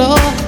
floor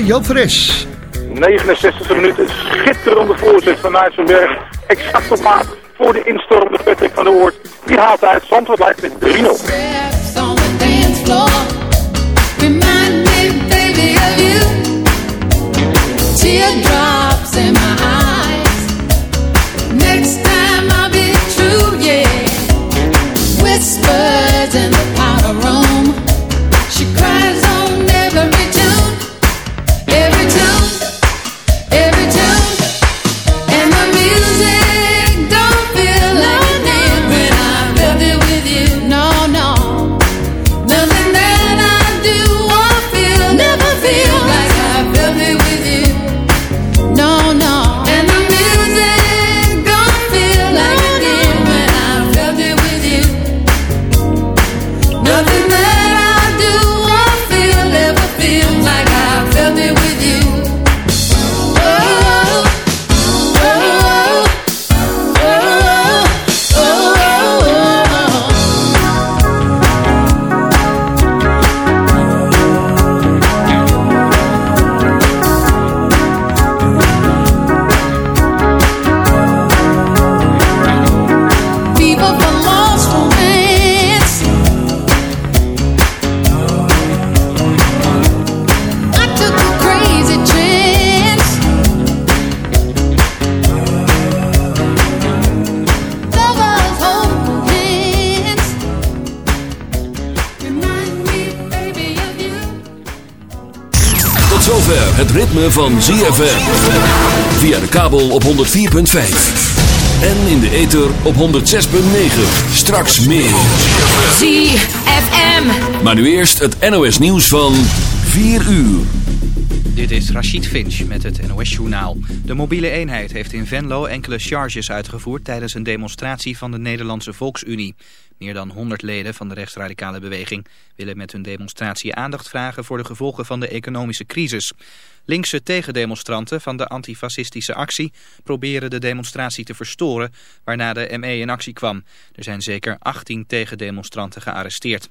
Joop Fres. 69 minuten, schitterende voorzet van Nijtsenberg. Exact op maat voor de instormende Patrick van der Oort. Die haalt uit, Zandvoort lijkt met 3-0. Van ZFM. Via de kabel op 104.5. En in de ether op 106.9. Straks meer. ZFM. Maar nu eerst het NOS nieuws van 4 uur. Dit is Rachid Finch met het NOS-journaal. De mobiele eenheid heeft in Venlo enkele charges uitgevoerd... tijdens een demonstratie van de Nederlandse Volksunie. Meer dan 100 leden van de rechtsradicale beweging... willen met hun demonstratie aandacht vragen... voor de gevolgen van de economische crisis. Linkse tegendemonstranten van de antifascistische actie proberen de demonstratie te verstoren, waarna de ME in actie kwam. Er zijn zeker 18 tegendemonstranten gearresteerd.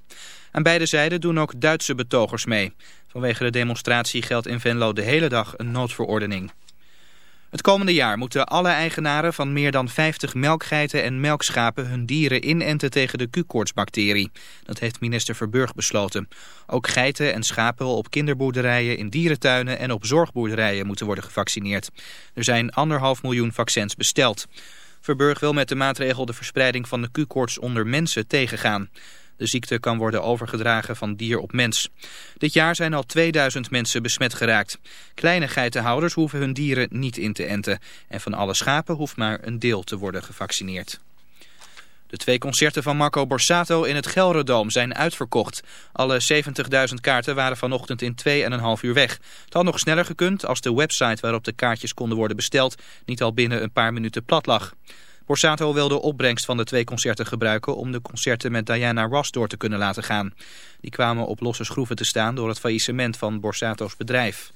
Aan beide zijden doen ook Duitse betogers mee. Vanwege de demonstratie geldt in Venlo de hele dag een noodverordening. Het komende jaar moeten alle eigenaren van meer dan 50 melkgeiten en melkschapen hun dieren inenten tegen de Q-koortsbacterie. Dat heeft minister Verburg besloten. Ook geiten en schapen op kinderboerderijen, in dierentuinen en op zorgboerderijen moeten worden gevaccineerd. Er zijn anderhalf miljoen vaccins besteld. Verburg wil met de maatregel de verspreiding van de Q-koorts onder mensen tegengaan. De ziekte kan worden overgedragen van dier op mens. Dit jaar zijn al 2000 mensen besmet geraakt. Kleine geitenhouders hoeven hun dieren niet in te enten. En van alle schapen hoeft maar een deel te worden gevaccineerd. De twee concerten van Marco Borsato in het Gelredoom zijn uitverkocht. Alle 70.000 kaarten waren vanochtend in 2,5 uur weg. Het had nog sneller gekund als de website waarop de kaartjes konden worden besteld niet al binnen een paar minuten plat lag. Borsato wil de opbrengst van de twee concerten gebruiken om de concerten met Diana Ross door te kunnen laten gaan. Die kwamen op losse schroeven te staan door het faillissement van Borsato's bedrijf.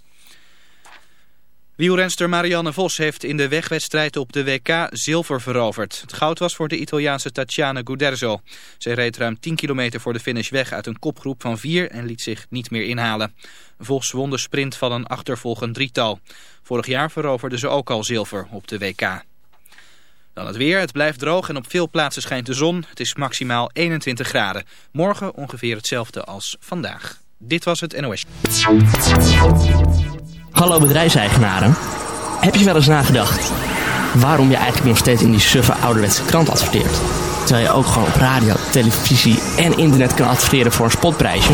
Wielrenster Marianne Vos heeft in de wegwedstrijd op de WK zilver veroverd. Het goud was voor de Italiaanse Tatiana Guderzo. Zij reed ruim 10 kilometer voor de finish weg uit een kopgroep van vier en liet zich niet meer inhalen. Vos won de sprint van een achtervolgend drietal. Vorig jaar veroverde ze ook al zilver op de WK. Dan het weer. Het blijft droog en op veel plaatsen schijnt de zon. Het is maximaal 21 graden. Morgen ongeveer hetzelfde als vandaag. Dit was het NOS. Hallo bedrijfseigenaren. Heb je wel eens nagedacht waarom je eigenlijk nog steeds in die suffe ouderwetse krant adverteert? Terwijl je ook gewoon op radio, televisie en internet kan adverteren voor een spotprijsje?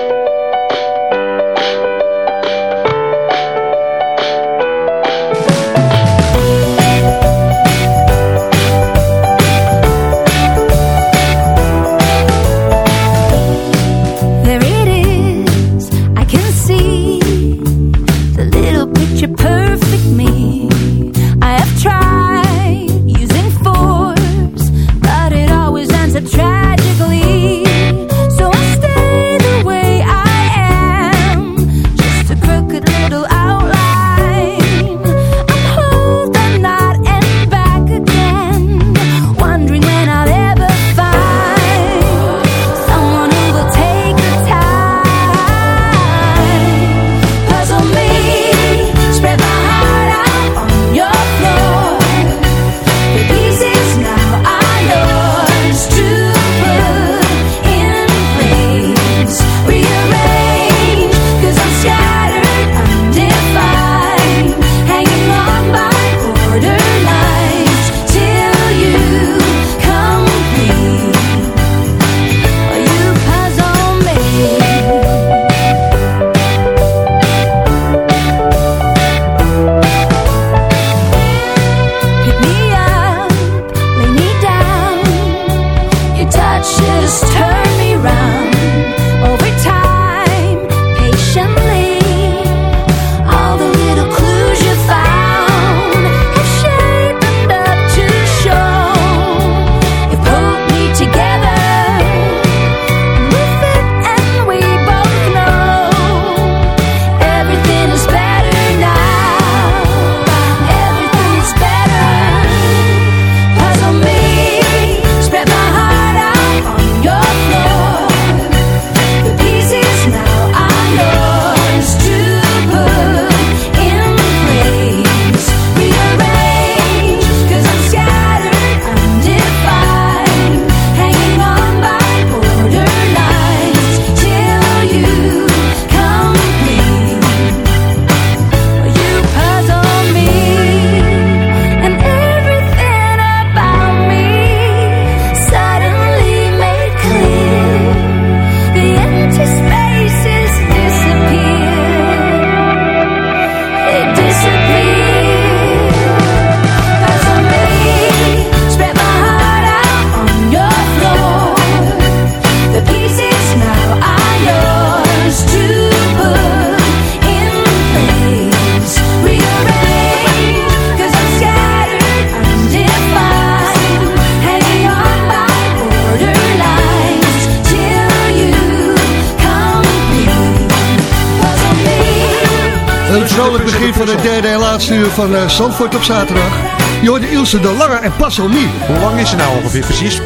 Van uh, Zandvoort op zaterdag. Je hoorde Ilse de Lange en Passelnie. Hoe lang is ze nou ongeveer precies?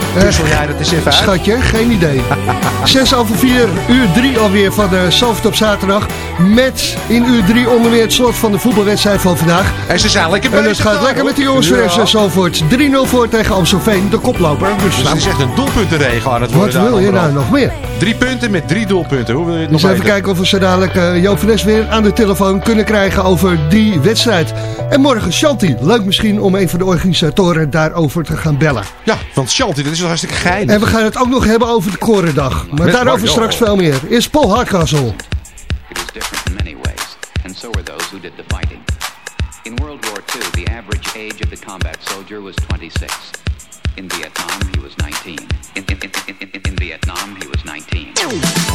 Jij dat eens even uit? Schatje, geen idee. Zes over vier, uur drie alweer van uh, Zandvoort op zaterdag. Met in uur drie onder meer het slot van de voetbalwedstrijd van vandaag. En ze zijn lekker En het gaat lekker met de jongens van FC Zandvoort. 3-0 voor tegen Amstelveen, de koploper. Dus, dus het is echt een doelpuntenregen aan het worden. Wat wil je nou nog meer? Drie punten met drie doelpunten. Hoe wil je het dus nog even kijken of we zo dadelijk uh, Joop van Nes weer aan de telefoon kunnen krijgen over die wedstrijd. En morgen Shanti. Leuk misschien om een van de organisatoren daarover te gaan bellen. Ja, want Shanti, dat is wel hartstikke gein. En we gaan het ook nog hebben over de Korendag. Maar met daarover straks veel meer. Is Paul Hardcastle. It was different in many ways. And so were those who did the fighting. In World War II, the average age of the combat soldier was 26. In Vietnam, he was 19. In, in, in, in, in Vietnam, he was 19.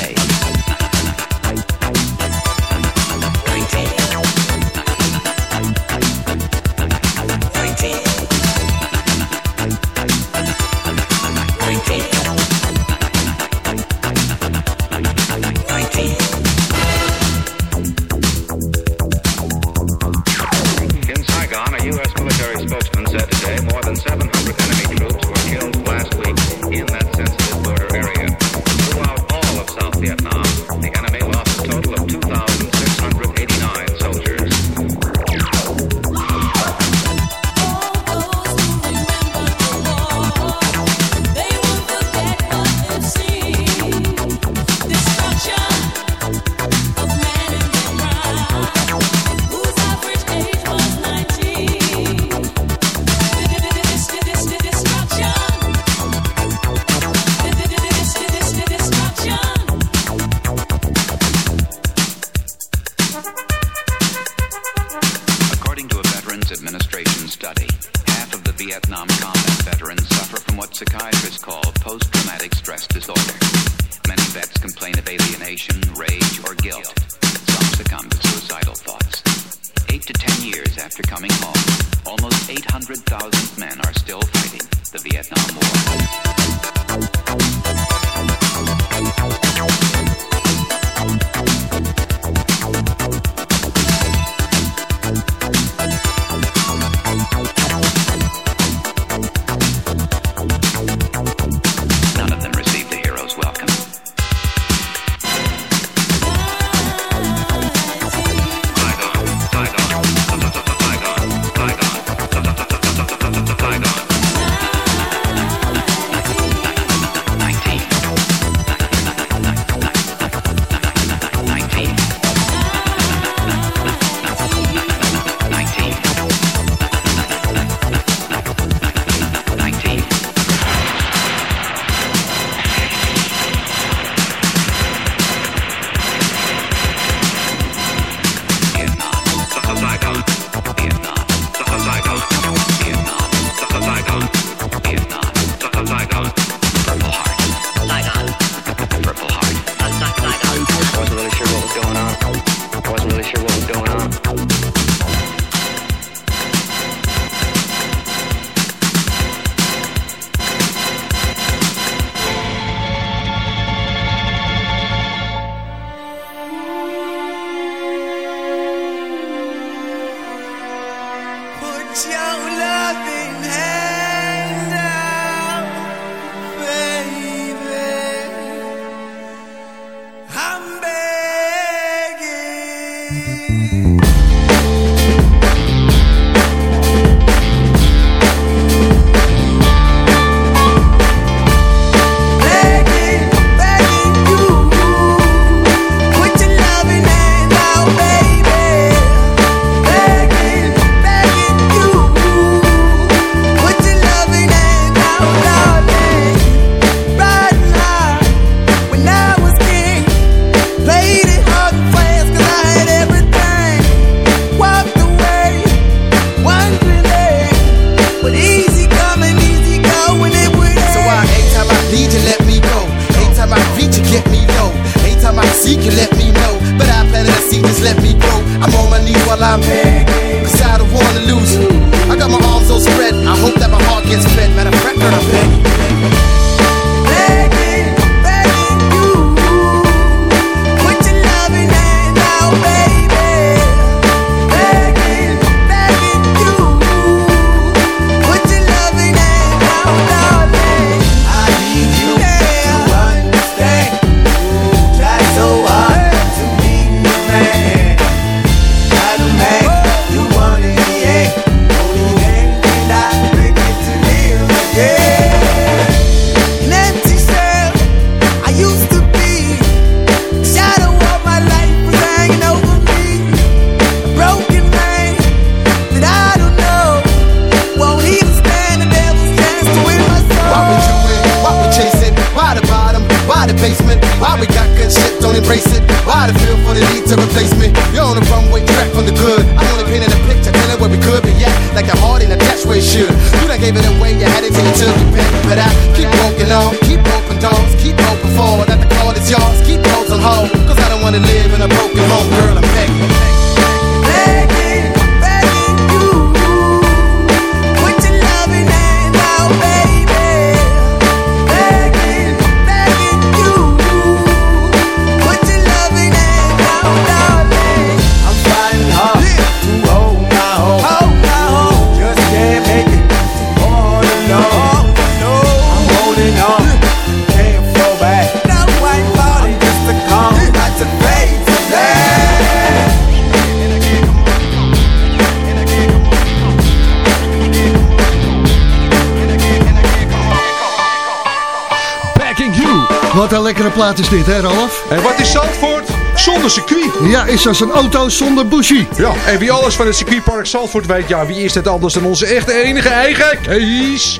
Plaat is dit, hè Ralf? En wat is Zandvoort? Zonder circuit. Ja, is als een auto zonder bushie. Ja, en wie alles van het circuitpark Zandvoort weet, ja, wie is het anders dan onze echte enige eigen Kees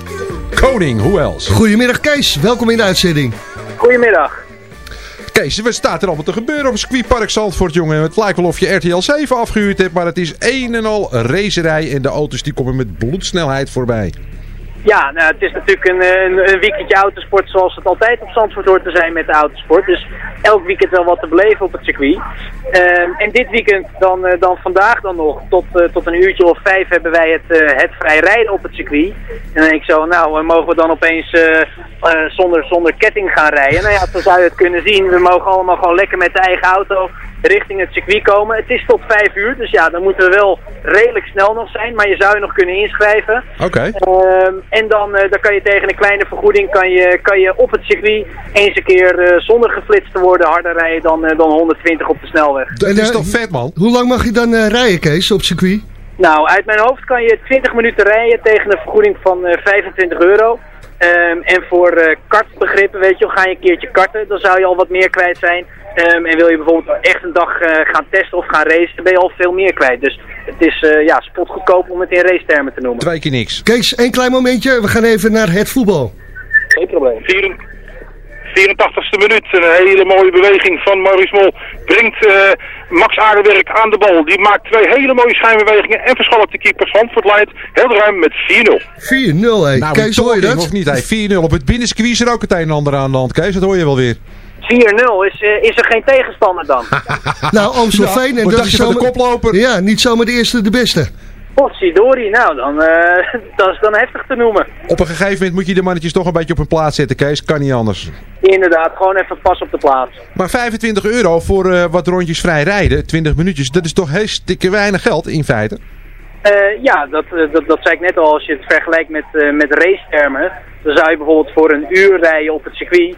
Koning? Hoe else? Goedemiddag Kees, welkom in de uitzending. Goedemiddag. Kees, wat staat er allemaal te gebeuren op het circuitpark Zandvoort, jongen? Het lijkt wel of je RTL 7 afgehuurd hebt, maar het is een en al racerij en de auto's die komen met bloedsnelheid voorbij. Ja, nou, het is natuurlijk een, een, weekendje autosport zoals het altijd op Zandvoort hoort te zijn met de autosport. Dus elk weekend wel wat te beleven op het circuit. Ehm, en dit weekend dan, eh, dan vandaag dan nog, tot, eh, tot een uurtje of vijf hebben wij het, eh, het vrij rijden op het circuit. En dan denk ik zo, nou, mogen we dan opeens zonder, zonder ketting gaan rijden? Nou ja, zo zou je het kunnen zien. We mogen allemaal gewoon lekker met de eigen auto richting het circuit komen. Het is tot vijf uur, dus ja, dan moeten we wel redelijk snel nog zijn. Maar je zou je nog kunnen inschrijven. Oké. Ehm, en dan, eh, dan kan je tegen een kleine vergoeding kan je, kan je op het circuit eens een keer eh, zonder geflitst te worden harder rijden dan, eh, dan 120 op de snelweg. Dat is toch vet, man? Hoe lang mag je dan eh, rijden Kees op circuit? Nou, uit mijn hoofd kan je 20 minuten rijden tegen een vergoeding van eh, 25 euro. Ehm, en voor eh kartbegrippen, weet je, ga je een keertje karten, dan zou je al wat meer kwijt zijn. Ehm, en wil je bijvoorbeeld echt een dag eh, gaan testen of gaan racen, dan ben je al veel meer kwijt. Dus het is eh, ja, spotgoedkoop om het in racetermen te noemen. Twee keer niks. Kees, één klein momentje, we gaan even naar het voetbal. Geen probleem. 84ste minuut. Een hele mooie beweging van Maurice Mol. Brengt eh, Max Aardenwerk aan de bal. Die maakt twee hele mooie schijnbewegingen. En verschalkt de keeper Zandvoort leidt heel ruim met 4-0. 4-0 hé. Nou, Kees, hoor je dat? Of niet, hey, 4-0. Op het binnenscircuit is er ook het een en ander aan de hand, Kees. Dat hoor je wel weer. 4-0, is, eh, is er geen tegenstander dan? Nou, Amstelveen. en wat dat is van de zomaar- koploper? Ja, niet zomaar de eerste de beste. Potsidori, nou, dan, eh, dat is dan heftig te noemen. Op een gegeven moment moet je de mannetjes toch een beetje op hun plaats zetten, Kees. Kan niet anders. Inderdaad, gewoon even pas op de plaats. Maar 25 euro voor eh, wat rondjes vrij rijden, 20 minuutjes, dat is toch heel stikke weinig geld in feite. Eh, ja, dat, dat, dat zei ik net al. Als je het vergelijkt met, eh met racetermen, dan zou je bijvoorbeeld voor een uur rijden op het circuit,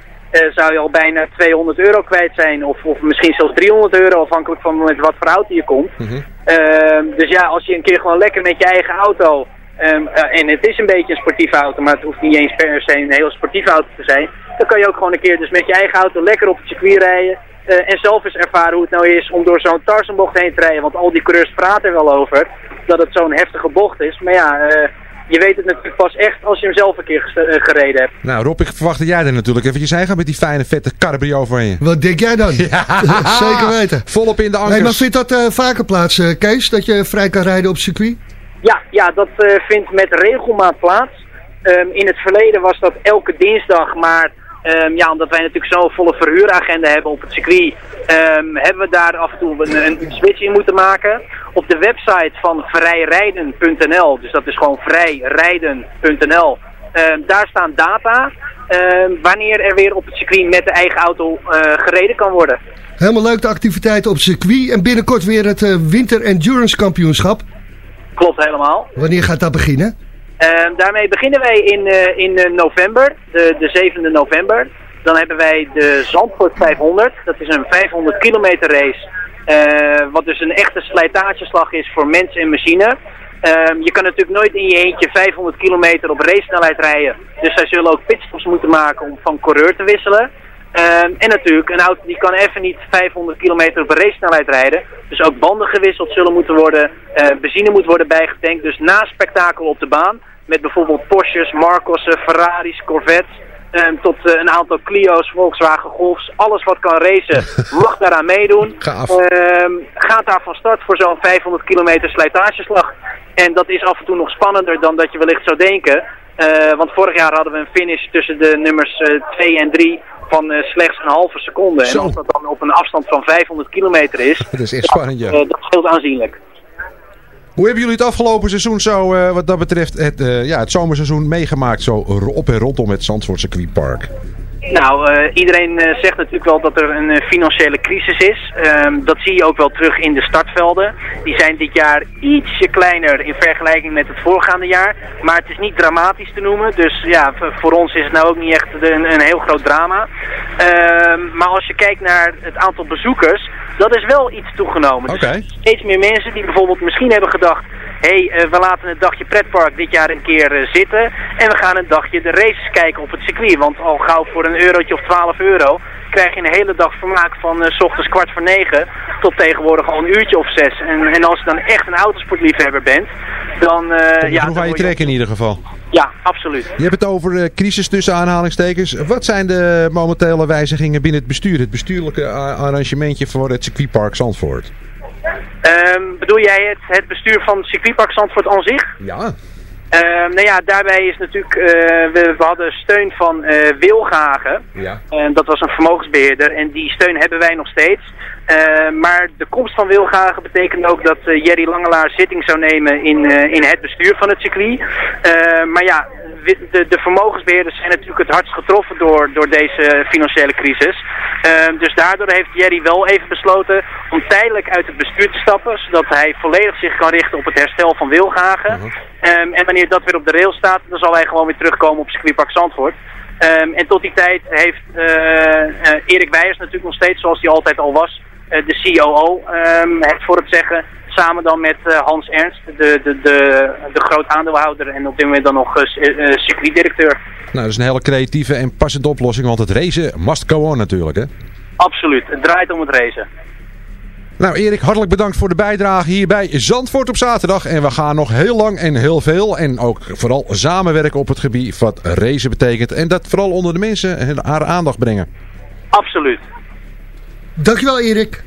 zou je al bijna 200 euro kwijt zijn. Of, of misschien zelfs 300 euro, afhankelijk van met wat voor auto je komt. Ehm, dus ja, als je een keer gewoon lekker met je eigen auto, ehm, eh, en het is een beetje een sportieve auto, maar het hoeft niet eens per se een hele sportieve auto te zijn, dan kan je ook gewoon een keer dus met je eigen auto lekker op het circuit rijden. eh, en zelf eens ervaren hoe het nou is om door zo'n Tarzanbocht heen te rijden. Want al die coureurs praten er wel over dat het zo'n heftige bocht is. Maar ja, eh, je weet het natuurlijk pas echt als je hem zelf een keer eh, gereden hebt. Nou Rob, ik verwacht dat jij er natuurlijk eventjes heen gaat met die fijne vette cabrio van je. Wat denk jij dan? Zeker weten. Volop in de ankers. Nee, maar vindt dat eh, vaker plaats, eh, Kees? Dat je vrij kan rijden op circuit? Ja, ja dat eh, vindt met regelmaat plaats. Ehm, in het verleden was dat elke dinsdag, maar ehm, ja, omdat wij natuurlijk zo'n volle verhuuragenda hebben op het circuit, ehm, hebben we daar af en toe een, een switch in moeten maken. Op de website van vrijrijden.nl, dus dat is gewoon vrijrijden.nl, ehm, daar staan data wanneer er weer op het circuit met de eigen auto eh, gereden kan worden. Helemaal leuk de activiteiten op het circuit. En binnenkort weer het eh, Winter Endurance Kampioenschap. Klopt helemaal. Wanneer gaat dat beginnen? Ehm, daarmee beginnen wij in, eh, in eh, november, de, de 7e november. Dan hebben wij de Zandvoort 500. Dat is een 500 kilometer race. eh, wat dus een echte slijtageslag is voor mens en machine. Ehm, je kan natuurlijk nooit in je eentje 500 kilometer op racesnelheid rijden. Dus zij zullen ook pitstops moeten maken om van coureur te wisselen. Ehm, en natuurlijk, een auto die kan even niet 500 kilometer op racesnelheid rijden. Dus ook banden gewisseld zullen moeten worden. benzine moet worden bijgetankt. Dus na spektakel op de baan. Met bijvoorbeeld Porsches, Marcossen, Ferraris, Corvettes. ehm, tot eh, een aantal Clio's, Volkswagen Golfs. Alles wat kan racen mag daaraan meedoen. Gaaf. Ehm, gaat daar van start voor zo'n 500 kilometer slijtageslag. En dat is af en toe nog spannender dan dat je wellicht zou denken. Eh, want vorig jaar hadden we een finish tussen de nummers 2 en 3 van eh, slechts een halve seconde. Zo. En als dat dan op een afstand van 500 kilometer is, Dat is echt spannend, ja. eh, dat scheelt aanzienlijk. Hoe hebben jullie het afgelopen seizoen zo, eh, wat dat betreft, het, eh, ja, het zomerseizoen meegemaakt? Zo op en rondom het Zandvoort circuitpark. Nou, eh, iedereen eh, zegt natuurlijk wel dat er een eh, financiële crisis is. Ehm, dat zie je ook wel terug in de startvelden. Die zijn dit jaar ietsje kleiner in vergelijking met het voorgaande jaar. Maar het is niet dramatisch te noemen. Dus ja, voor ons is het nou ook niet echt een, een heel groot drama. Ehm, maar als je kijkt naar het aantal bezoekers, dat is wel iets toegenomen. Dus steeds meer mensen die bijvoorbeeld misschien hebben gedacht... hé, hey, we laten het dagje pretpark dit jaar een keer zitten... en we gaan een dagje de races kijken op het circuit. Want al gauw voor een eurotje of 12 euro... krijg je een hele dag vermaak van eh, s ochtends kwart voor negen... tot tegenwoordig al een uurtje of zes. En, en als je dan echt een autosportliefhebber bent... dan... je ja, genoeg dan je word je- trek in ieder geval. Ja, absoluut. Je hebt het over eh, crisis tussen aanhalingstekens. Wat zijn de momentele wijzigingen binnen het bestuur? Het bestuurlijke arrangementje voor het circuitpark Zandvoort. Ehm, bedoel jij het, het bestuur van het circuitpark Zandvoort aan zich? Ja. Ehm, nou ja, daarbij is natuurlijk, eh, we, we hadden steun van eh Wilgagen. Ja. En dat was een vermogensbeheerder en die steun hebben wij nog steeds. Eh, maar de komst van Wilgagen betekent ook dat eh, Jerry Langelaar zitting zou nemen in, eh, in het bestuur van het circuit. Maar ja, de, de vermogensbeheerders zijn natuurlijk het hardst getroffen door, door deze financiële crisis. Dus daardoor heeft Jerry wel even besloten om tijdelijk uit het bestuur te stappen, zodat hij volledig zich kan richten op het herstel van Wilgagen. Ehm, en wanneer dat weer op de rail staat, dan zal hij gewoon weer terugkomen op circuitpark Zandvoort. Ehm, en tot die tijd heeft Erik Weijers natuurlijk nog steeds, zoals hij altijd al was, de COO ehm, het voor het zeggen. Samen dan met eh, Hans Ernst, de, de, de, de groot aandeelhouder en op dit moment dan nog eh, eh, circuitdirecteur. Nou, dat is een hele creatieve en passende oplossing, want het racen must go on natuurlijk, hè? Absoluut, het draait om het racen. Nou Erik, hartelijk bedankt voor de bijdrage hier bij Zandvoort op zaterdag. En we gaan nog heel lang en heel veel en ook vooral samenwerken op het gebied wat racen betekent. En dat vooral onder de mensen haar aandacht brengen. Absoluut. Dankjewel Erik.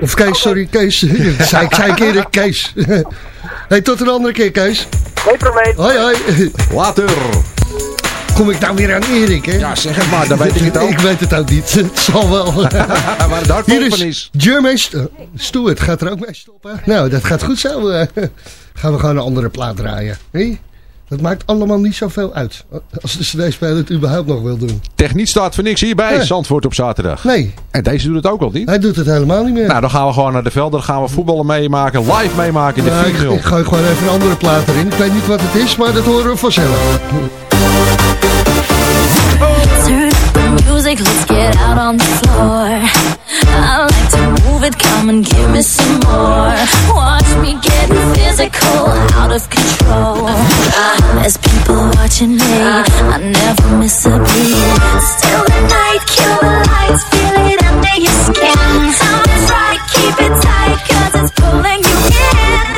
Of Kees, sorry Kees. zei, ik, zei ik Erik, Kees. hey, tot een andere keer Kees. Geen probleem. Hoi hoi. Later. Kom ik nou weer aan Erik hè? Ja, zeg het maar, dan weet ik het ook. Ik weet het ook niet. Het zal wel. Waar het Hier is is. Jermaine St Stewart. Gaat er ook mee stoppen? Nou, dat gaat goed zo. eh. gaan we gewoon een andere plaat draaien. Hé? Dat maakt allemaal niet zoveel uit. Als de cd-speler het überhaupt nog wil doen. Techniek staat voor niks hier bij Ja. Zandvoort op zaterdag. Nee, En deze doet het ook al niet. hij doet het helemaal niet meer. Nou, dan gaan we gewoon naar de velden. Dan gaan we voetballen meemaken. Live meemaken in de Ja, ik, 4 ik gooi gewoon even een andere plaat erin. Ik weet niet wat het is, maar dat horen we vanzelf. Turn the music, let's get out on the floor. Move it, come and give me some more. Watch me getting physical, out of control. There's people watching me, I never miss a beat. Still the night, kill the lights, feel it under your skin. Time is right, keep it tight, cause it's pulling you in.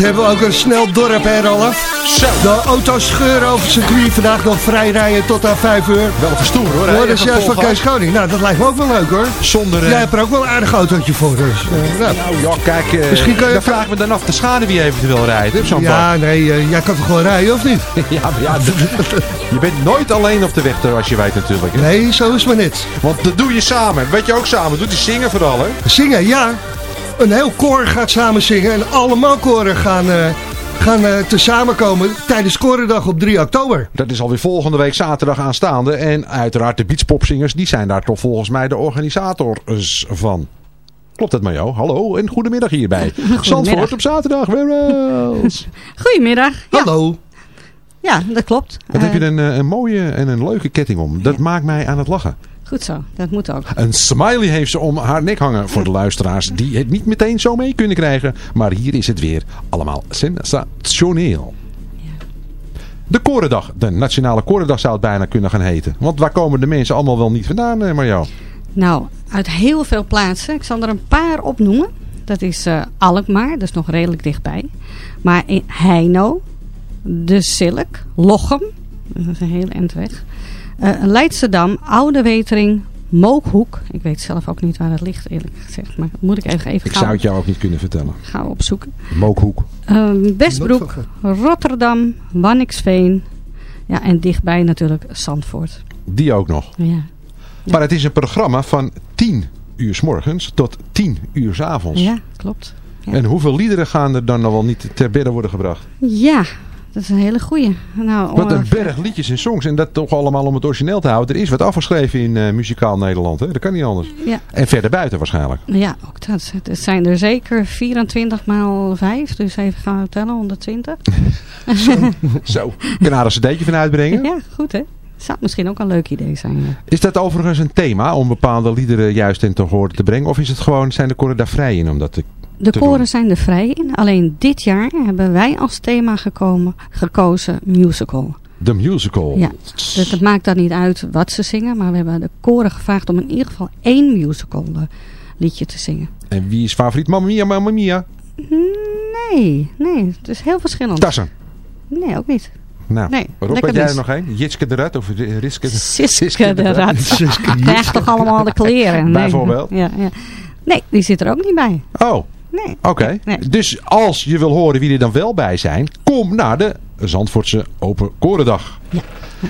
Hebben we ook een snel dorp, hè, Ralf? Zo. De auto's scheuren over het circuit. Vandaag nog vrij rijden tot aan 5 uur. Wel verstoer hoor. Hoor, hè? dat is juist van Kees. Koning. Nou, dat lijkt me ook wel leuk, hoor. Zonder... eh, Jij hebt er ook wel een aardig autootje voor, dus. eh, nou. Nou ja, kijk, eh, Misschien kan je- dan vraag ik me dan af de schade wie eventueel rijdt. hè, Ja, nee, jij kan toch gewoon rijden, of niet? ja, maar ja, je bent nooit alleen op de weg, als je weet natuurlijk. hè. Nee, zo is maar net. Want dat doe je samen. Weet je ook samen. Doet je zingen vooral, hè? Zingen, ja. Een heel koor gaat samen zingen. En allemaal koren gaan, eh, gaan eh, te samenkomen tijdens Korendag op 3 oktober. Dat is alweer volgende week zaterdag aanstaande. En uiteraard de beachpopzingers, die zijn daar toch volgens mij de organisators van. Klopt dat, Majo? Hallo en goedemiddag hierbij. Zandvoort op zaterdag. Where else? Goedemiddag. Hallo. Ja, dat klopt. Wat heb Eh, je een, een mooie en een leuke ketting om. Dat maakt mij aan het lachen. Goed zo, dat moet ook. Een smiley heeft ze om haar nek hangen voor de luisteraars die het niet meteen zo mee kunnen krijgen. Maar hier is het weer allemaal sensationeel. De Korendag. De Nationale Korendag zou het bijna kunnen gaan heten. Want waar komen de mensen allemaal wel niet vandaan, eh, Marjo? Nou, uit heel veel plaatsen. Ik zal er een paar opnoemen. Dat is eh, Alkmaar, dat is nog redelijk dichtbij. Maar in Heino, De Silk, Lochem, dat is een hele end weg. Eh, Leidschendam, Oude Wetering, Mookhoek. Ik weet zelf ook niet waar dat ligt, eerlijk gezegd. Maar dat moet ik even, even Ik zou het jou ook niet kunnen vertellen. gauw opzoeken. Mookhoek. Ehm, Westbroek, Rotterdam, Wanniksveen. Ja, en dichtbij natuurlijk Zandvoort. Die ook nog. Ja. Maar het is een programma van 10 uur s morgens tot 10 uur s avonds. Ja, klopt. Ja. En hoeveel liederen gaan er dan nog wel niet ter bedde worden gebracht? Ja, dat is een hele goeie. Nou, Wat een berg liedjes en songs. En dat toch allemaal om het origineel te houden. Er is wat afgeschreven in eh, muzikaal Nederland. Hè? Dat kan niet anders. Ja. En verder buiten waarschijnlijk. Ja, ook dat. Het zijn er zeker 24 maal 5. Dus even gaan we tellen, 120. Zo, kan daar een cd'tje van uitbrengen. Ja, goed hè. Zou misschien ook een leuk idee zijn. ja. Is dat overigens een thema om bepaalde liederen juist in te horen te brengen? Of is het gewoon, zijn de koren daar vrij in om dat te, De koren zijn er vrij in. Alleen dit jaar hebben wij als thema gekomen, gekozen musical. De musical. Ja, dus het maakt dan niet uit wat ze zingen. Maar we hebben de koren gevraagd om in ieder geval één musical eh, liedje te zingen. En wie is favoriet? Mamma Mia, Mamma Mia. Nee, nee. Het is heel verschillend. Tassen. Nee, ook niet. Nou, Nee, lekker had jij er nog één? Jitske de Rat of Riske de... Siske de Rat. Siske Krijgt toch allemaal de kleren. Nee. Bijvoorbeeld? Ja, ja. Nee, die zit er ook niet bij. Oh, Nee. oké. Dus als je wil horen wie er dan wel bij zijn, kom naar de Zandvoortse Open Korendag.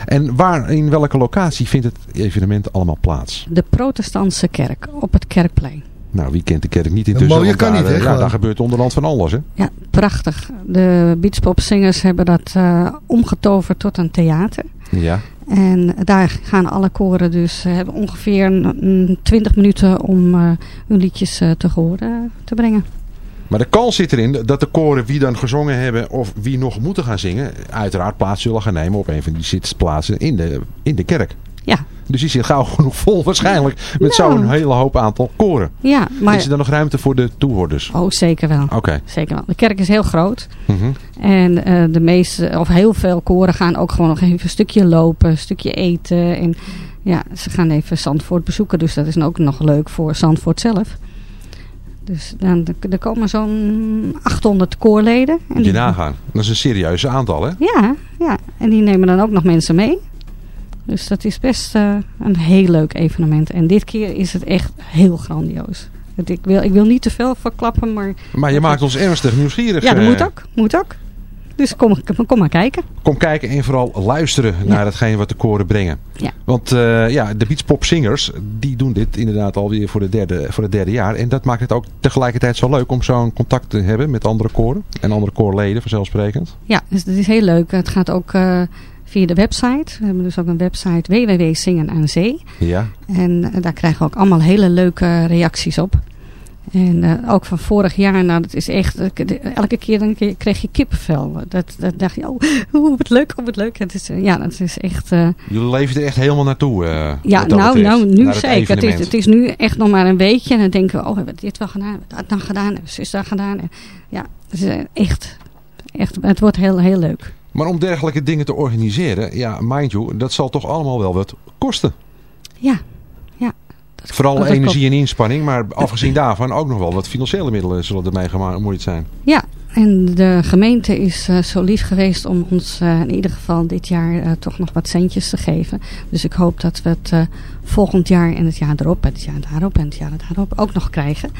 En waar, in welke locatie vindt het evenement allemaal plaats? De protestantse kerk op het kerkplein. Nou, wie kent de kerk niet intussen? mooie Want kan daar, niet, hè, eh, Ja, gewoon. daar gebeurt onderland van alles, hè? Ja, prachtig. De beachpopzingers hebben dat eh, omgetoverd tot een theater. Ja. En daar gaan alle koren dus eh, hebben ongeveer een- een 20 minuten om eh, hun liedjes eh, te horen te brengen. Maar de kans zit erin dat de koren wie dan gezongen hebben of wie nog moeten gaan zingen, uiteraard plaats zullen gaan nemen op een van die zitplaatsen in de, in de kerk. Ja. Dus die zit gauw genoeg vol waarschijnlijk met Nou. zo'n hele hoop aantal koren. Ja, maar... Is er dan nog ruimte voor de toehoorders? Oh, zeker wel. Oké. Zeker wel. De kerk is heel groot. Mhm. En eh, de meeste, of heel veel koren gaan ook gewoon nog even een stukje lopen, een stukje eten. En ja, ze gaan even Zandvoort bezoeken. Dus dat is ook nog leuk voor Zandvoort zelf. Dus dan, er komen zo'n 800 koorleden. En je die, nagaan. Dat is een serieus aantal, hè? ja, ja, en die nemen dan ook nog mensen mee. Dus dat is best eh, een heel leuk evenement. En dit keer is het echt heel grandioos. Ik wil, ik wil niet te veel verklappen, maar Maar je maakt ons ernstig nieuwsgierig. ja, dat eh. moet ook. Moet ook. Dus kom, kom maar kijken. Kom kijken en vooral luisteren naar hetgeen wat de koren brengen. Ja. Want eh, ja, de beachpopzingers, die doen dit inderdaad alweer voor, de derde, voor het derde jaar. En dat maakt het ook tegelijkertijd zo leuk om zo'n contact te hebben met andere koren. En andere koorleden vanzelfsprekend. Ja, dus dat is heel leuk. Het gaat ook via de website. We hebben dus ook een website www.zingen aan zee. Ja. En eh, daar krijgen we ook allemaal hele leuke reacties op. En eh, ook van vorig jaar, nou dat is echt, eh, elke keer dan kreeg je kippenvel. Dat, dat dacht je, oh, oh, wat leuk, oh, wat leuk. Het is, ja, dat is echt... eh, Jullie leven er echt helemaal naartoe. ja, nou, betreft, nou, nu het zeker. Het is, het is nu echt nog maar een weekje. En dan denken we, oh, hebben we dit wel gedaan? Hebben we dat dan gedaan? Hebben we zus dat gedaan? En ja, het is echt, echt, het wordt heel, heel leuk. Maar om dergelijke dingen te organiseren, ja, mind you, dat zal toch allemaal wel wat kosten. Ja, ja. Vooral dat energie en inspanning, maar afgezien daarvan ook nog wel wat financiële middelen zullen ermee gemoeid zijn. Ja, en de gemeente is eh, zo lief geweest om ons eh, in ieder geval dit jaar eh, toch nog wat centjes te geven. Dus ik hoop dat we het volgend jaar en het jaar erop en het jaar daarop en het jaar daarop ook nog krijgen.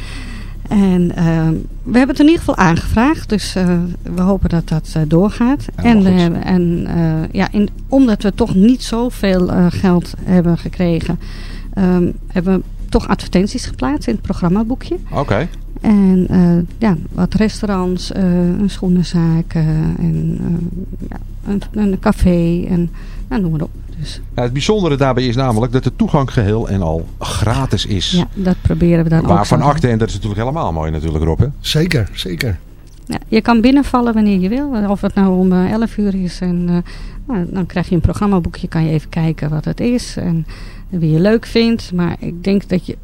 En eh, we hebben het in ieder geval aangevraagd, dus eh, we hopen dat dat eh, doorgaat. en en eh, ja, in, omdat we toch niet zoveel geld hebben gekregen, ehm, hebben we toch advertenties geplaatst in het programmaboekje. Oké. En ja, wat restaurants, een schoenenzaak en ja, een, een café en nou, noem maar op. Dus Ja, het bijzondere daarbij is namelijk dat de toegang geheel en al gratis is. ja, dat proberen we dan ook. Waarvan akte, en dat is natuurlijk helemaal mooi natuurlijk Rob. Hè? Zeker, zeker. Ja, je kan binnenvallen wanneer je wil. Of het nou om eh, 11 uur is. En, eh, nou, dan krijg je een programmaboekje. Kan je even kijken wat het is. En wie je leuk vindt. Maar ik denk dat je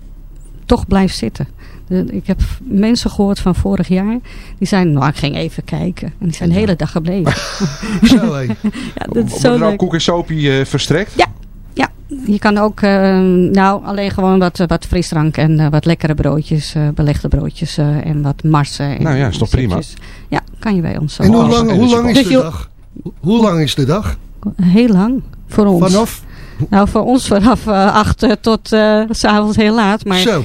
toch blijft zitten. Ik heb mensen gehoord van vorig jaar. Die zeiden, nou ik ging even kijken. En die zijn de hele dag gebleven. Zo, hé. ja, dat is zo er ook koek en sopie eh, verstrekt? Ja, ja. Je kan ook, eh, nou alleen gewoon wat, eh, wat frisdrank en eh, wat lekkere broodjes, eh, belegde broodjes eh, en wat marsen. En Nou ja, is toch prima? Ja, kan je bij ons zo. En hoe lang, hoe lang is de dag? Hoe lang is de dag? Heel lang. Voor ons. Vanaf? Nou, voor ons vanaf eh, acht tot eh, s s'avonds heel laat. Maar Zo.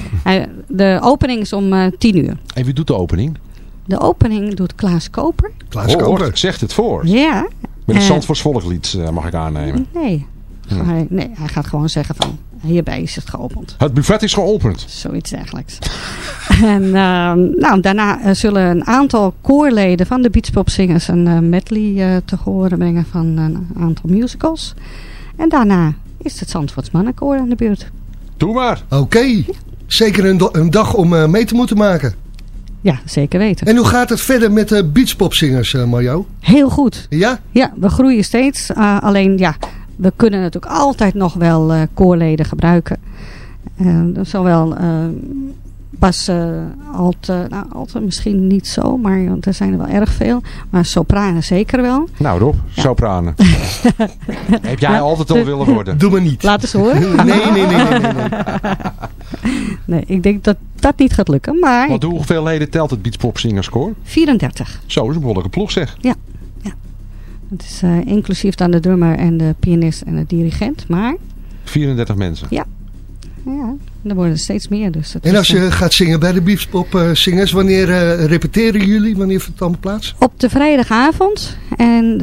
de opening is om eh, tien uur. En wie doet de opening? De opening doet Klaas Koper. Klaas Koper. zegt het voor. Ja. Met een eh, mag ik aannemen. Nee. Hm. Hij, nee, hij gaat gewoon zeggen van, hierbij is het geopend. Het buffet is geopend. Zoiets dergelijks. en ehm, nou, daarna zullen een aantal koorleden van de Beachpopzingers een medley eh, te horen brengen van een aantal musicals. En daarna is het Zandvoorts Mannenkoor aan de beurt. Doe maar. Oké. Zeker een, een dag om eh, mee te moeten maken. Ja, zeker weten. En hoe gaat het verder met de beachpopzingers, eh Marjo? Heel goed. Ja? Ja, we groeien steeds. Uh, alleen ja, we kunnen natuurlijk altijd nog wel uh, koorleden gebruiken. Uh, zowel uh, bas, uh, alt, nou, misschien niet zo, maar want er zijn er wel erg veel. Maar sopranen zeker wel. Nou Rob, ja. sopranen. Heb jij ja, altijd al willen worden? Doe maar niet. Laat eens horen. nee, nee, nee, nee, nee, nee. nee, ik denk dat dat niet gaat lukken. Maar Want hoeveel leden telt het Beachpop Singerskoor? 34. Zo, is een behoorlijke ploeg zeg. Ja. ja. Het is uh, inclusief dan de drummer en de pianist en de dirigent, maar... 34 mensen? Ja. Ja, er worden steeds meer. Dus en als je uh, gaat zingen bij de Beachpop uh, Zingers, wanneer uh, repeteren jullie? Wanneer vindt het allemaal plaats? Op de vrijdagavond. En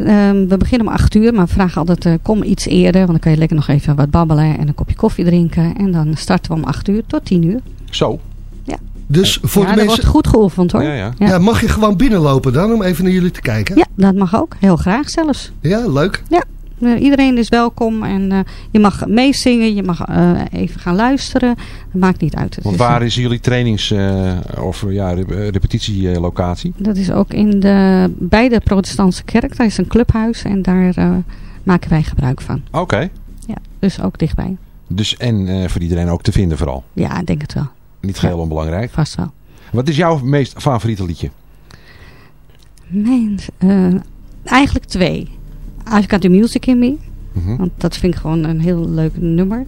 we beginnen om 8 uur, maar we vragen altijd uh, kom iets eerder. Want dan kan je lekker nog even wat babbelen en een kopje koffie drinken. En dan starten we om 8 uur tot 10 uur. Zo. Ja. Dus voor ja, de mensen... wordt goed geoefend hoor. Ja, ja. Ja. ja, mag je gewoon binnenlopen dan om even naar jullie te kijken? Ja, dat mag ook. Heel graag zelfs. Ja, leuk. Ja. Eh, iedereen is welkom en eh, je mag meezingen, je mag eh, even gaan luisteren. Het maakt niet uit. Want waar is jullie trainings- of ja, rep- repetitielocatie? Dat is ook in de, bij de protestantse kerk. Daar is een clubhuis en daar maken wij gebruik van. Oké. Ja, dus ook dichtbij. Dus en voor iedereen ook te vinden vooral. Ja, ik denk het wel. Niet geheel onbelangrijk. Vast wel. Wat is jouw meest favoriete liedje? Mijn, eigenlijk twee. I've Got The Music In Me. Mhm. Want dat vind ik gewoon een heel leuk nummer.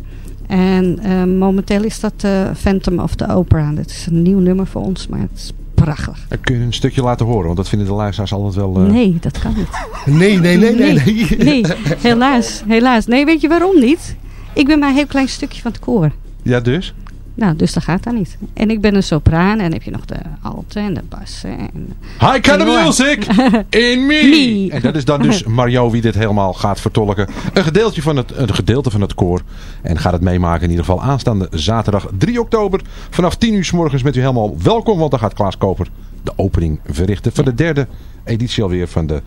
En eh, momenteel is dat eh, Phantom of the Opera. Dat is een nieuw nummer voor ons, maar het is prachtig. Kun je een stukje laten horen? Want dat vinden de luisteraars altijd wel... eh, Nee, dat kan niet. Nee, nee, nee, nee. nee. Nee, helaas, helaas. Nee, weet je waarom niet? Ik ben maar een heel klein stukje van het koor. Ja, dus? Nou, dus dat gaat dan niet. En ik ben een sopraan en dan heb je nog de alto en de bas. En... Hi, the Tenor. music in me. Me. En dat is dan dus Mario wie dit helemaal gaat vertolken. Een gedeelte van het, een gedeelte van het koor. En gaat het meemaken in ieder geval aanstaande zaterdag 3 oktober. Vanaf 10 uur s morgens bent u helemaal welkom. Want dan gaat Klaas Koper de opening verrichten. Van de derde editie alweer van de,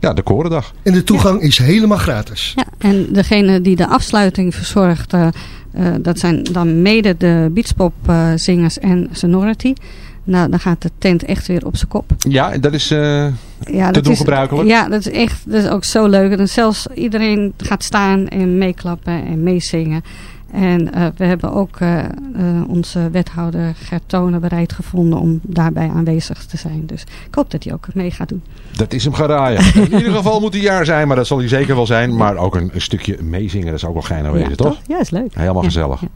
ja, de Korendag. En de toegang is helemaal gratis. Ja, en degene die de afsluiting verzorgt, eh, eh, dat zijn dan mede de beachpop-zingers en Sonority. Nou, dan gaat de tent echt weer op zijn kop. Ja, dat is eh, Ja, te dat doen is, gebruikelijk. Ja, dat is echt dat is ook zo leuk. En zelfs iedereen gaat staan en meeklappen en meezingen. En eh, we hebben ook eh, eh, onze wethouder Gert Tonen bereid gevonden om daarbij aanwezig te zijn. Dus ik hoop dat hij ook mee gaat doen. Dat is hem gaan raaien. In ieder geval moet hij jaar zijn, maar dat zal hij zeker wel zijn. Maar ook een, een stukje meezingen, dat is ook wel geinig wezen, ja, toch? Ja, is leuk. Helemaal Ja, gezellig. ja.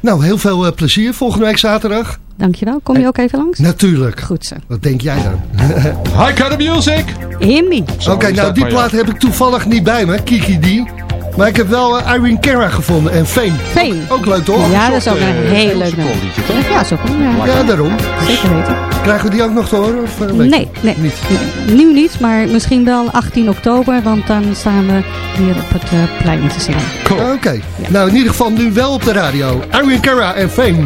Nou, heel veel plezier volgende week zaterdag. Dankjewel. Kom je ook even langs? Natuurlijk. Goed zo. Wat denk jij dan? Hi, got the music! Himmy. Oké, nou die plaat heb ik toevallig niet bij me, Kiki D. Maar ik heb wel eh, Irene Cara gevonden en Fame. Fame. Ook leuk toch? Ja, dat is ook een eh, heel leuk nummer. Ja, je. Ja, daarom. Zeker weten. Krijgen we die ook nog te horen? Of, eh? Nee, nee, nee, nu niet, maar misschien wel 18 oktober, want dan staan we weer op het plein te zingen. Oké. Nou, in ieder geval nu wel op de radio. Irene Cara en Fame.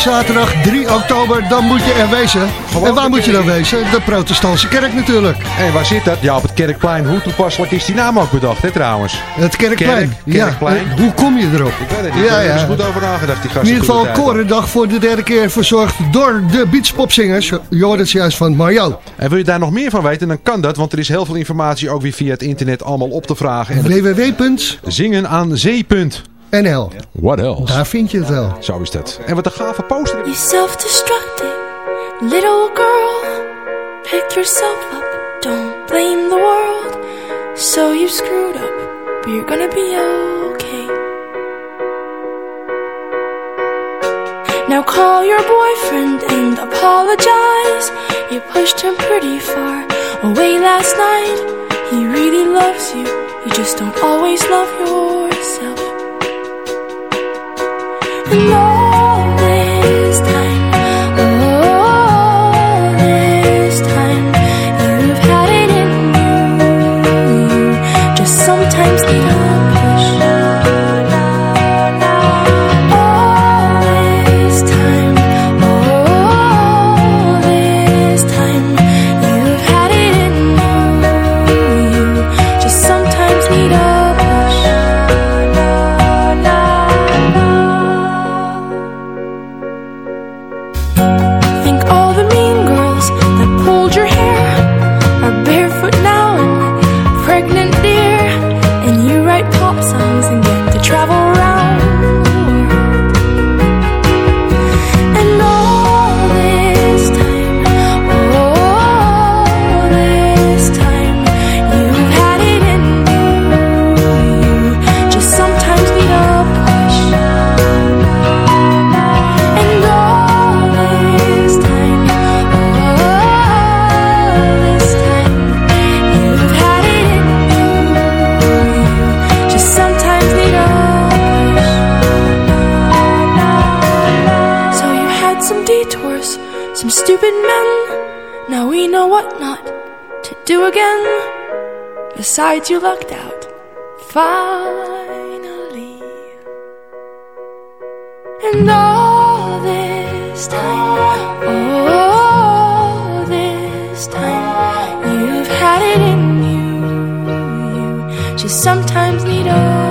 Zaterdag 3 oktober, dan moet je er wezen. en waar moet je dan wezen? De protestantse kerk natuurlijk. En waar zit dat? Ja, op het Kerkplein. Hoe toepasselijk is die naam ook bedacht, hè trouwens? Het kerkplein. Kerk, Kerkplein. Ja, hoe kom je erop? Ik weet het niet. Ja, ja. hebben ze goed over nagedacht, die gasten. In ieder geval. Korendag voor de derde keer verzorgd door de beachpopzingers. Het juist van Mario. En wil je daar nog meer van weten, dan kan dat. Want er is heel veel informatie ook weer via het internet allemaal op te vragen. Zingen aan zee. What else? Daar vind je het wel. Zo is dat. En wat een gave poster. You self-destructed little girl. Pick yourself up, don't blame the world. So you screwed up, but you're gonna be okay. Now call your boyfriend and apologize. You pushed him pretty far away last night. He really loves you, you just don't always love yourself. And do again. Besides, you lucked out. Finally. And all this time, all this time, you've had it in you. You just sometimes need a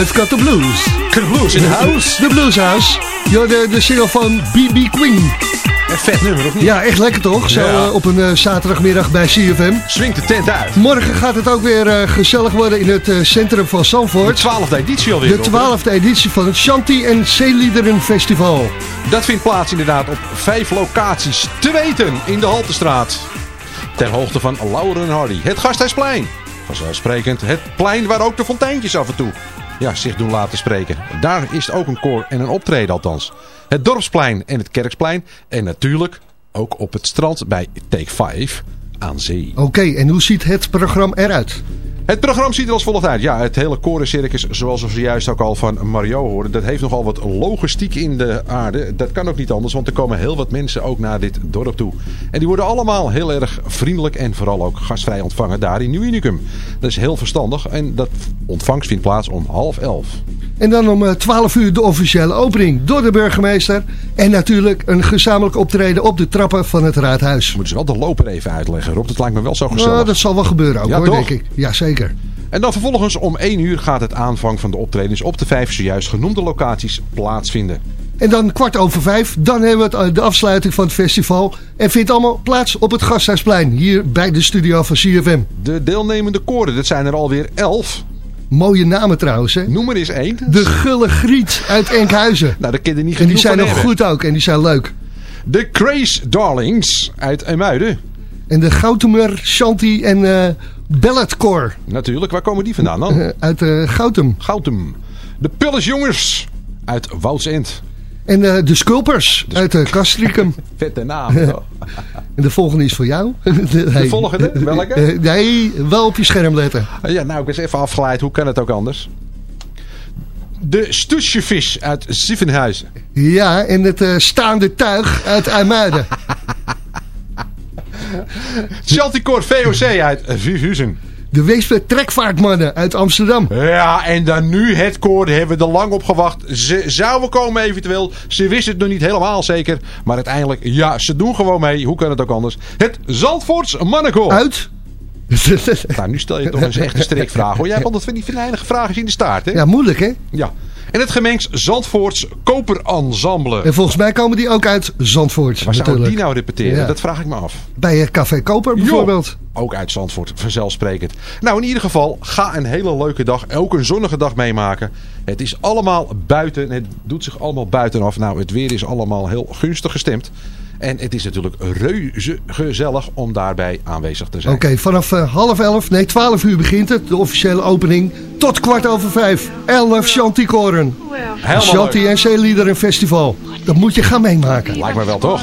I've got the blues. The blues in the house. De Blues House. De, de single van B.B. Queen. Een vet nummer, of niet? Ja, echt lekker toch? Zo Ja. eh, op een eh, zaterdagmiddag bij CFM. Swingt de tent uit. Morgen gaat het ook weer eh, gezellig worden in het centrum van De Zandvoort. twaalfde editie alweer. De twaalfde editie van het Shanti en Zeeliederen Festival. Dat vindt plaats inderdaad op vijf locaties te weten in de Haltestraat. Ter hoogte van Lauren en Hardy. Het Gasthuisplein. Vanzelfsprekend het plein waar ook de fonteintjes af en toe ja, zich doen laten spreken. Daar is ook een koor en een optreden althans. Het Dorpsplein en het Kerksplein. En natuurlijk ook op het strand bij Take 5 aan zee. Oké, en hoe ziet het programma eruit? Het programma ziet er als volgt uit. Ja, het hele korencircus, zoals we zojuist ook al van Mario hoorden, dat heeft nogal wat logistiek in de aarde. Dat kan ook niet anders, want er komen heel wat mensen ook naar dit dorp toe. En die worden allemaal heel erg vriendelijk en vooral ook gastvrij ontvangen daar in Nieuw Unicum. Dat is heel verstandig en dat ontvangst vindt plaats om half elf. En dan om eh, 12 uur de officiële opening door de burgemeester. En natuurlijk een gezamenlijk optreden op de trappen van het raadhuis. Moeten ze wel de loper even uitleggen, Rob. Dat lijkt me wel zo gezellig. Nou, dat zal wel gebeuren ook Ja, hoor, toch? denk ik. Ja, zeker. En dan vervolgens om 1 uur gaat het aanvang van de optredens op de vijf zojuist genoemde locaties plaatsvinden. En dan kwart over vijf, dan hebben we eh, de afsluiting van het festival. En vindt allemaal plaats op het Gasthuisplein, hier bij de studio van CFM. De deelnemende koren, dat zijn er alweer elf. Mooie namen trouwens, hè? Noem er eens één. De Gulle Griet uit Enkhuizen. Nou, je er niet En die zijn nog goed ook en die zijn leuk. De Craze Darlings uit Emuiden. En de Goutumer, Shanti en eh Balletcore Natuurlijk, waar komen die vandaan dan? eh, uit eh Goutum. Goutum. De Pillisjongens uit Woudsend. En eh, de Sculpers uit uh, Castricum. Vette naam. toch? En de volgende is voor jou. de volgende? Welke? Eh, nee, wel op je scherm letten. Ja, nou, ik ben even afgeleid. Hoe kan het ook anders? De Stoesjevis uit Ziffenhuizen. Ja, en het staande tuig uit IJmuiden. Chanticoor VOC uit Vivhuizen. De Weesper Trekvaartmannen uit Amsterdam. Ja, en dan nu het koor. Hebben we er lang op gewacht. Ze zouden komen eventueel. Ze wisten het nog niet helemaal zeker. Maar uiteindelijk, ja, ze doen gewoon mee. Hoe kan het ook anders? Het Zandvoorts Mannenkoor. Uit? Nou, nu stel je toch eens echt een strikvraag. Hoor. Jij hebt altijd van die venijnige vragen in de staart, hè? Ja, moeilijk hè? Ja. En het gemengd Zandvoorts Koperensemble. En volgens mij komen die ook uit Zandvoort. Waar zou natuurlijk. die nou repeteren? Ja. Dat vraag ik me af. Bij eh, Café Koper bijvoorbeeld. Ook uit Zandvoort, vanzelfsprekend. Nou, in ieder geval, ga een hele leuke dag, ook een zonnige dag meemaken. Het is allemaal buiten, het doet zich allemaal buitenaf. Nou, het weer is allemaal heel gunstig gestemd. En het is natuurlijk reuze gezellig om daarbij aanwezig te zijn. Oké, vanaf eh, half elf, nee twaalf uur begint het, de officiële opening. Tot kwart over vijf. Elf Chanticoren. Helemaal Chanti leuk. en Zeeliederen Festival. Dat moet je gaan meemaken. Lijkt me wel toch?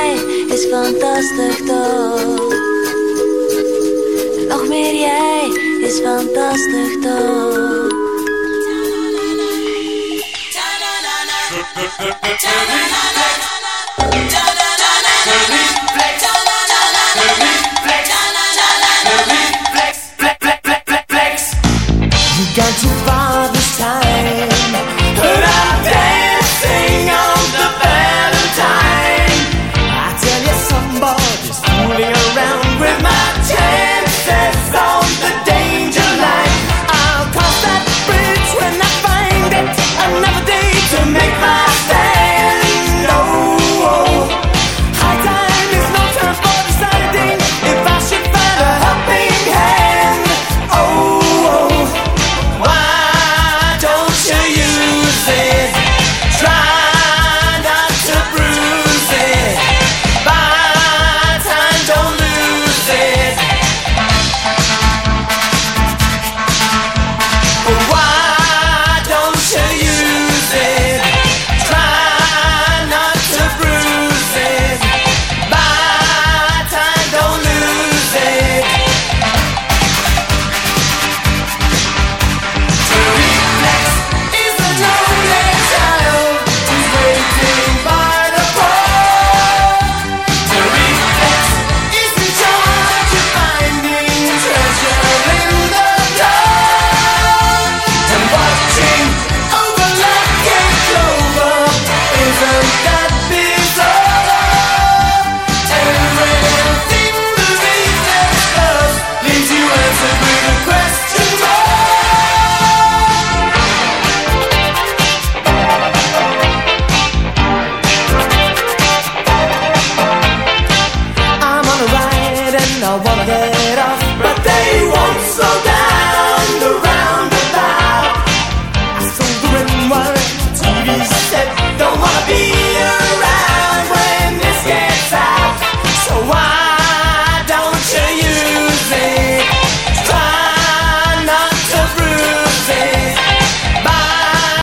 is fantastisch toch. Nog meer jij is fantastisch toch. Ta-na-na-na. around with my